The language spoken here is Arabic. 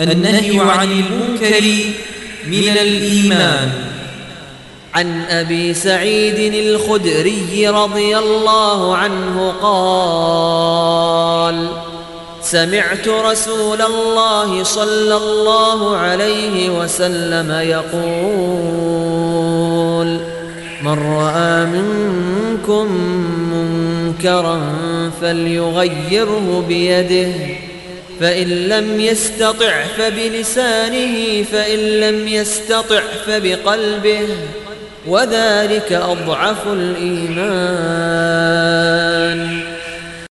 النهي عن المنكر من الإيمان. عن أبي سعيد الخدري رضي الله عنه قال سمعت رسول الله صلى الله عليه وسلم يقول من رأى منكم منكرا فليغيره بيده. فإن لم يستطع فبلسانه فإن لم يستطع فبقلبه وذلك أضعف الإيمان.